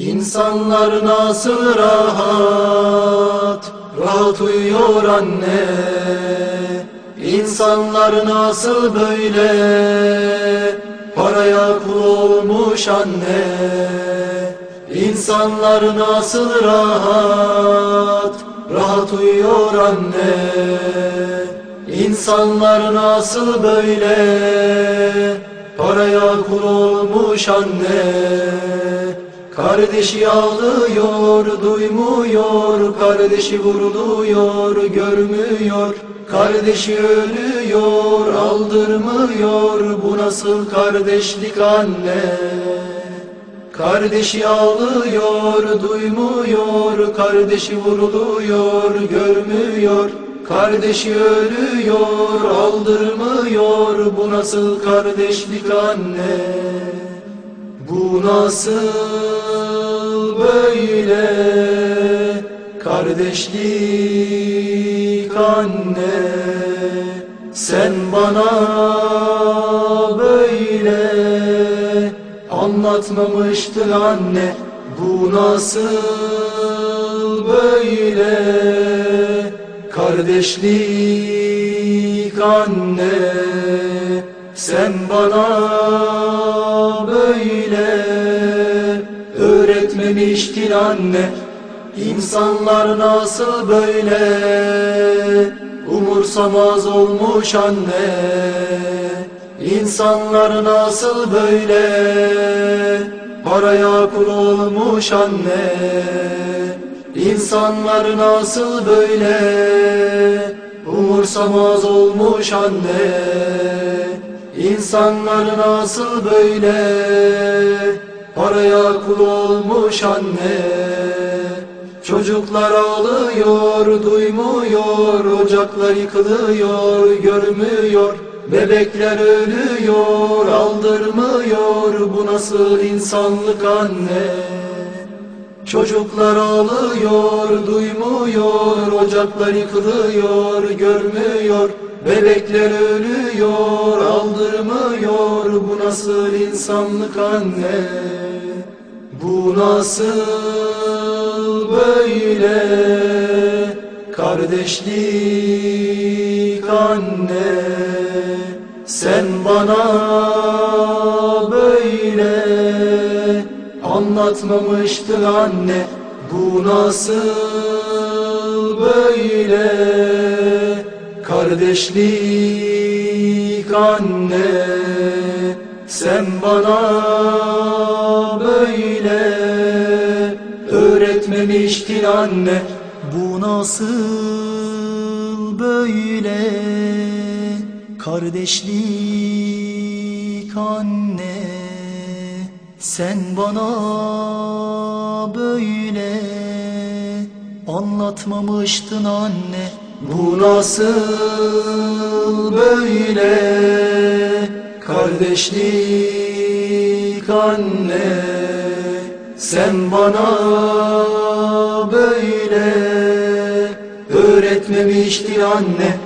İnsanlar nasıl rahat, rahat uyuyor anne. İnsanlar nasıl böyle, paraya kul olmuş anne. İnsanlar nasıl rahat, rahat uyuyor anne. İnsanlar nasıl böyle, paraya kul olmuş anne. Kardeşi ağlıyor, duymuyor, kardeşi vuruluyor, görmüyor. Kardeşi ölüyor, aldırmıyor, bu nasıl kardeşlik anne? Kardeşi ağlıyor, duymuyor, kardeşi vuruluyor, görmüyor. Kardeşi ölüyor, aldırmıyor, bu nasıl kardeşlik anne? Bu nasıl böyle? Kardeşlik anne Sen bana böyle anlatmamıştın anne. Bu nasıl böyle? Kardeşlik anne Sen bana öğretmemiştin anne İnsanlar nasıl böyle? Umursamaz olmuş anne İnsanlar nasıl böyle? Paraya kul olmuş anne İnsanlar nasıl böyle? Umursamaz olmuş anne İnsanlar nasıl böyle paraya kul olmuş anne. Çocuklar ağlıyor, duymuyor, ocaklar yıkılıyor, görmüyor. Bebekler ölüyor, aldırmıyor, bu nasıl insanlık anne? Çocuklar ağlıyor, duymuyor, ocaklar yıkılıyor, görmüyor. Bebekler ölüyor, aldırmıyor, bu nasıl insanlık anne? Bu nasıl böyle kardeşlik anne? Sen bana böyle anlatmamıştın anne Bu nasıl böyle kardeşlik anne Sen bana böyle öğretmemiştin anne. Bu nasıl böyle kardeşlik anne? Sen bana böyle anlatmamıştın anne. Bu nasıl böyle kardeşlik anne Sen bana böyle öğretmemiştin anne